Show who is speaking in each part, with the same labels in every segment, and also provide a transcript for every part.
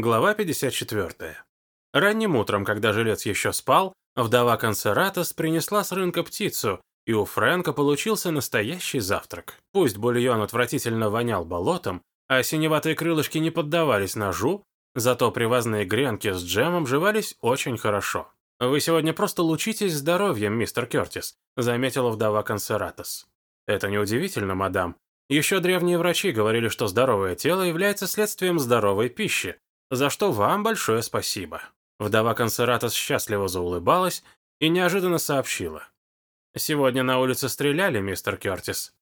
Speaker 1: Глава 54. Ранним утром, когда жилец еще спал, вдова Консератос принесла с рынка птицу, и у Фрэнка получился настоящий завтрак. Пусть бульон отвратительно вонял болотом, а синеватые крылышки не поддавались ножу, зато привозные гренки с джемом жевались очень хорошо. «Вы сегодня просто лучитесь здоровьем, мистер Кертис», заметила вдова Консератос. «Это неудивительно, мадам. Еще древние врачи говорили, что здоровое тело является следствием здоровой пищи, за что вам большое спасибо». Вдова Консератос счастливо заулыбалась и неожиданно сообщила. «Сегодня на улице стреляли, мистер Кертис?»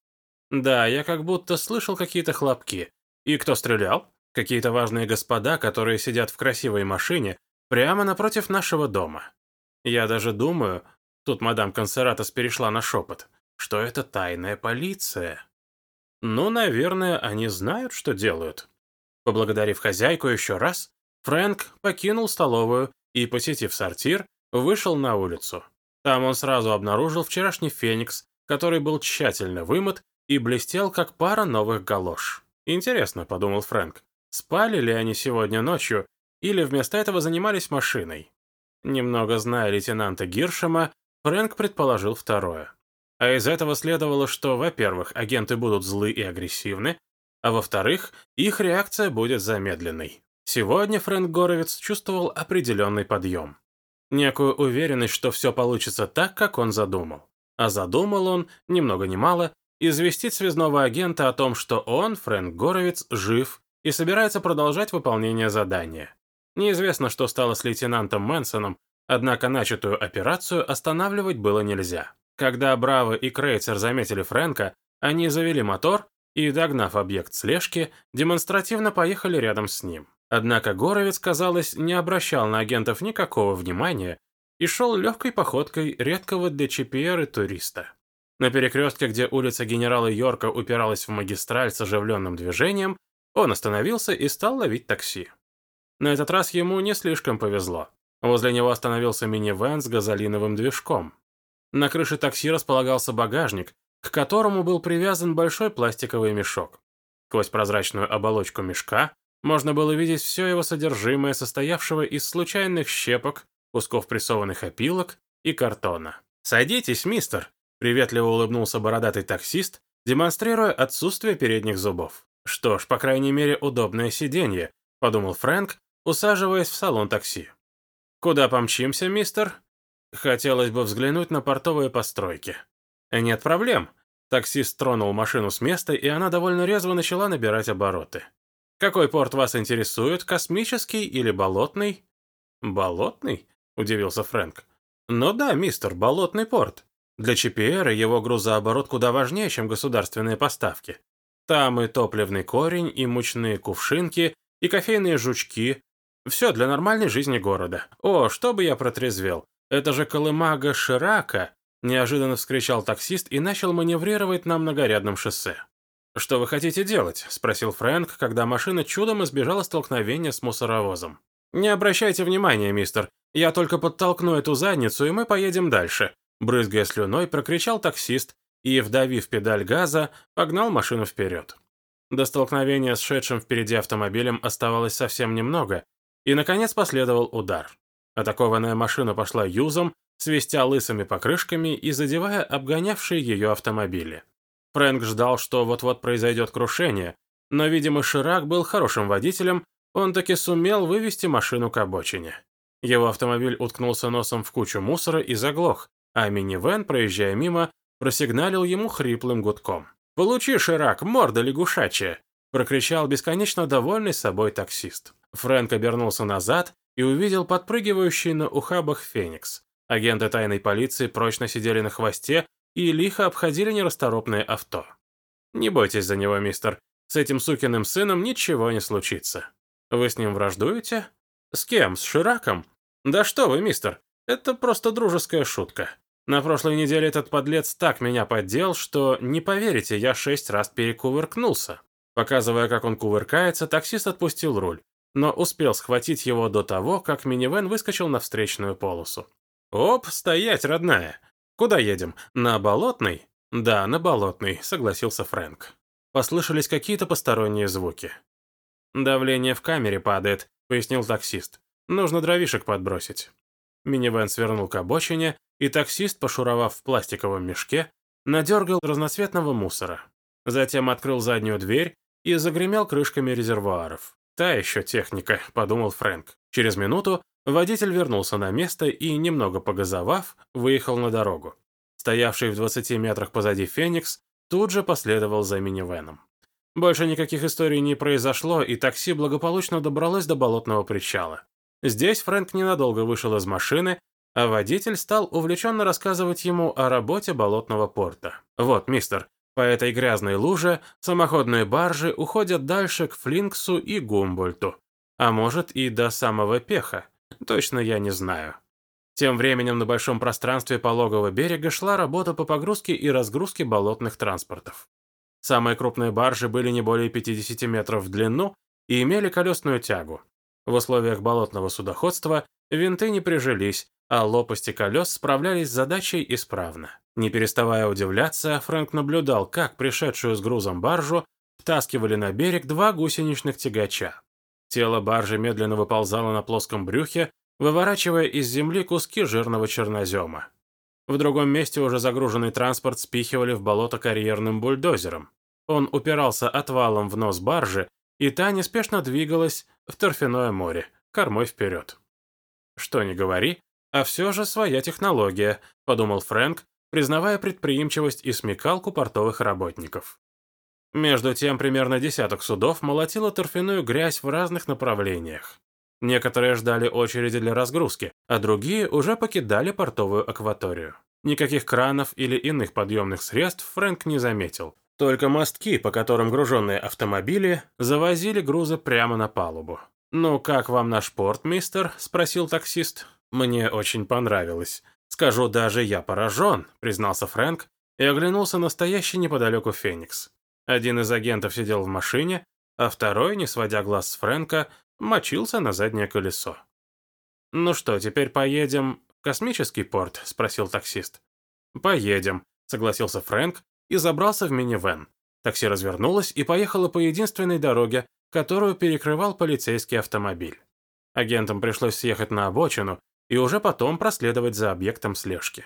Speaker 1: «Да, я как будто слышал какие-то хлопки. И кто стрелял?» «Какие-то важные господа, которые сидят в красивой машине прямо напротив нашего дома. Я даже думаю...» Тут мадам Консератос перешла на шепот, что это тайная полиция. Ну, наверное, они знают, что делают. Поблагодарив хозяйку еще раз, Фрэнк покинул столовую и, посетив сортир, вышел на улицу. Там он сразу обнаружил вчерашний феникс, который был тщательно вымыт и блестел, как пара новых галош. «Интересно», — подумал Фрэнк, — «спали ли они сегодня ночью или вместо этого занимались машиной?» Немного зная лейтенанта Гиршема, Фрэнк предположил второе. А из этого следовало, что, во-первых, агенты будут злы и агрессивны, а во-вторых, их реакция будет замедленной. Сегодня Фрэнк Горовец чувствовал определенный подъем. Некую уверенность, что все получится так, как он задумал. А задумал он, ни много ни мало, известить связного агента о том, что он, Фрэнк Горовец, жив и собирается продолжать выполнение задания. Неизвестно, что стало с лейтенантом Мэнсоном, однако начатую операцию останавливать было нельзя. Когда Браво и Крейцер заметили Фрэнка, они завели мотор и, догнав объект слежки, демонстративно поехали рядом с ним. Однако Горовец, казалось, не обращал на агентов никакого внимания и шел легкой походкой редкого для и туриста. На перекрестке, где улица генерала Йорка упиралась в магистраль с оживленным движением, он остановился и стал ловить такси. На этот раз ему не слишком повезло. Возле него остановился минивэн с газолиновым движком. На крыше такси располагался багажник, к которому был привязан большой пластиковый мешок. Сквозь прозрачную оболочку мешка можно было видеть все его содержимое, состоявшего из случайных щепок, кусков прессованных опилок и картона. «Садитесь, мистер!» — приветливо улыбнулся бородатый таксист, демонстрируя отсутствие передних зубов. «Что ж, по крайней мере, удобное сиденье», — подумал Фрэнк, усаживаясь в салон такси. «Куда помчимся, мистер?» Хотелось бы взглянуть на портовые постройки. Нет проблем. Таксист тронул машину с места, и она довольно резво начала набирать обороты. Какой порт вас интересует, космический или болотный? Болотный? Удивился Фрэнк. Ну да, мистер, болотный порт. Для ЧПР его грузооборот куда важнее, чем государственные поставки. Там и топливный корень, и мучные кувшинки, и кофейные жучки. Все для нормальной жизни города. О, что бы я протрезвел. «Это же колымага Ширака!» – неожиданно вскричал таксист и начал маневрировать на многорядном шоссе. «Что вы хотите делать?» – спросил Фрэнк, когда машина чудом избежала столкновения с мусоровозом. «Не обращайте внимания, мистер. Я только подтолкну эту задницу, и мы поедем дальше», – брызгая слюной, прокричал таксист и, вдавив педаль газа, погнал машину вперед. До столкновения с шедшим впереди автомобилем оставалось совсем немного, и, наконец, последовал удар. Атакованная машина пошла юзом, свистя лысыми покрышками и задевая обгонявшие ее автомобили. Фрэнк ждал, что вот-вот произойдет крушение, но, видимо, Ширак был хорошим водителем, он таки сумел вывести машину к обочине. Его автомобиль уткнулся носом в кучу мусора и заглох, а минивэн, проезжая мимо, просигналил ему хриплым гудком. «Получи, Ширак, морда лягушачья!» прокричал бесконечно довольный собой таксист. Фрэнк обернулся назад и увидел подпрыгивающий на ухабах Феникс. Агенты тайной полиции прочно сидели на хвосте и лихо обходили нерасторопное авто. «Не бойтесь за него, мистер. С этим сукиным сыном ничего не случится. Вы с ним враждуете? С кем? С Шираком? Да что вы, мистер, это просто дружеская шутка. На прошлой неделе этот подлец так меня поддел, что, не поверите, я шесть раз перекувыркнулся. Показывая, как он кувыркается, таксист отпустил руль но успел схватить его до того, как минивэн выскочил на встречную полосу. «Оп, стоять, родная! Куда едем? На Болотный?» «Да, на Болотный», — согласился Фрэнк. Послышались какие-то посторонние звуки. «Давление в камере падает. — пояснил таксист. «Нужно дровишек подбросить». Минивэн свернул к обочине, и таксист, пошуровав в пластиковом мешке, надергал разноцветного мусора. Затем открыл заднюю дверь и загремел крышками резервуаров. «Та еще техника», — подумал Фрэнк. Через минуту водитель вернулся на место и, немного погазовав, выехал на дорогу. Стоявший в 20 метрах позади Феникс тут же последовал за минивеном. Больше никаких историй не произошло, и такси благополучно добралось до болотного причала. Здесь Фрэнк ненадолго вышел из машины, а водитель стал увлеченно рассказывать ему о работе болотного порта. «Вот, мистер, по этой грязной луже самоходные баржи уходят дальше к Флинксу и Гумбольту, а может и до самого Пеха, точно я не знаю». Тем временем на большом пространстве пологого берега шла работа по погрузке и разгрузке болотных транспортов. Самые крупные баржи были не более 50 метров в длину и имели колесную тягу. В условиях болотного судоходства винты не прижились, а лопасти колес справлялись с задачей исправно. Не переставая удивляться, Фрэнк наблюдал, как пришедшую с грузом баржу втаскивали на берег два гусеничных тягача. Тело баржи медленно выползало на плоском брюхе, выворачивая из земли куски жирного чернозема. В другом месте уже загруженный транспорт спихивали в болото карьерным бульдозером. Он упирался отвалом в нос баржи, и та неспешно двигалась в торфяное море, кормой вперед. Что ни говори, а все же своя технология, подумал Фрэнк, признавая предприимчивость и смекалку портовых работников. Между тем, примерно десяток судов молотило торфяную грязь в разных направлениях. Некоторые ждали очереди для разгрузки, а другие уже покидали портовую акваторию. Никаких кранов или иных подъемных средств Фрэнк не заметил. Только мостки, по которым груженные автомобили завозили грузы прямо на палубу. «Ну, как вам наш порт, мистер?» – спросил таксист. «Мне очень понравилось. Скажу, даже я поражен», – признался Фрэнк и оглянулся на стоящий неподалеку Феникс. Один из агентов сидел в машине, а второй, не сводя глаз с Фрэнка, мочился на заднее колесо. «Ну что, теперь поедем в космический порт?» – спросил таксист. «Поедем», – согласился Фрэнк и забрался в минивэн. Такси развернулось и поехало по единственной дороге, которую перекрывал полицейский автомобиль. Агентам пришлось съехать на обочину и уже потом проследовать за объектом слежки.